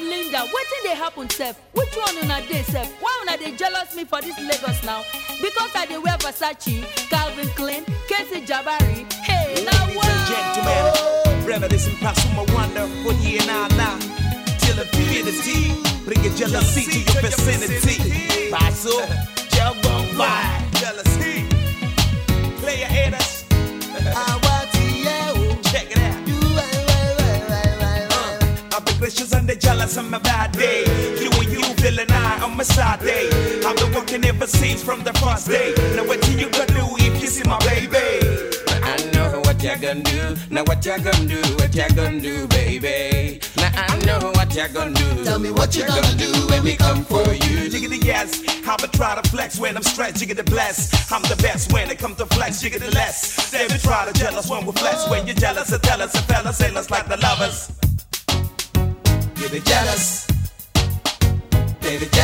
linda wetin dey happen sef which one una dey sef why una dey jealous me for dis lagos now because i dey wear versace calvin klein casey jabari hey na Ladies and wow. gentlemen, brothers and Pasuma Wonder, put here now now. Till infinity, bring your jealousy to your vicinity. Paso, wide, jealousy. Player haters, jealous on my bad day. You and you feeling I on my side day. I've been working ever since from the first day. Now what you gonna do if you see my baby? I know what you're gonna do. Now what you're gonna do, what you're gonna do, baby. Now I know what you're gonna do. Tell me what you gonna do when we come for you. Jiggity yes, I'ma try to flex when I'm stretched, jiggity bless. I'm the best when it comes to flex, jiggity less. They be try to jealous when we flex. When you're jealous, so tell us, and fellas, say us like the lovers. Get it jealous. Get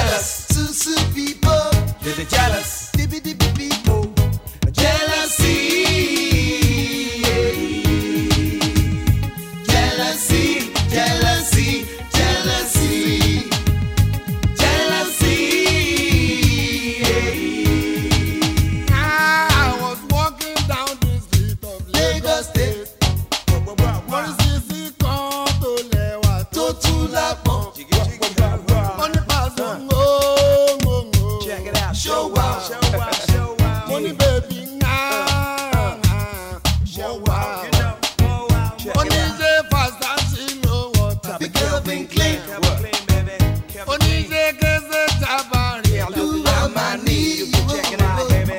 mo wà. You know, go out. Check Mo it ní out. ṣe fàṣàṣì ló wọ̀ tàbí. the Calvin Klein, Kevin Clean, baby. Kevin Mo ní Clean. ṣe kése jábàárì. do Amani, Check it out, baby.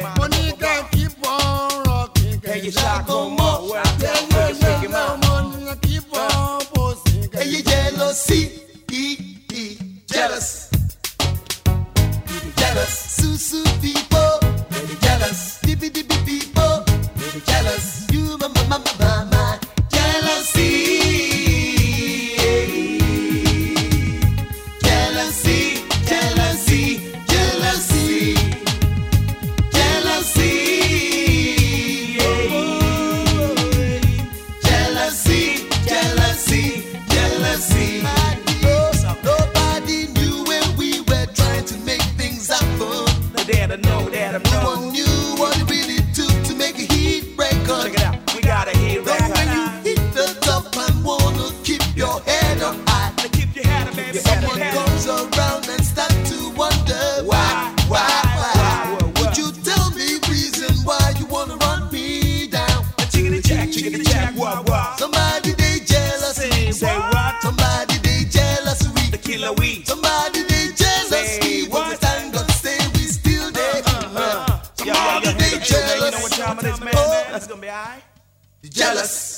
Kẹ́ keep on rocking Hey, you kẹ́. shot go more. Well, Yeah, well, you shake him yeah, out. mo ní kẹ́ keep on posting. Hey, jealousy, e, e, jealous. Dare to know that I'm. Jealous.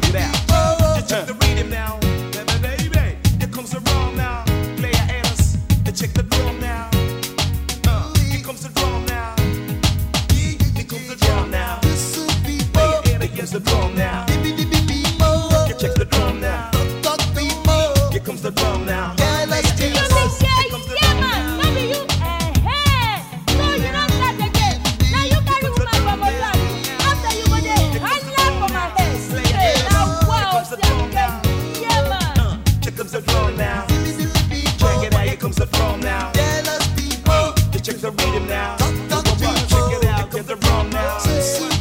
Now. Your and it check the rhythm now. Baby, baby. Here comes the drum now. Play your haters. And check the drum now. Uh, here comes the drum now. Here comes the drum now. Susu Play your hater, here's the drum now. Yes.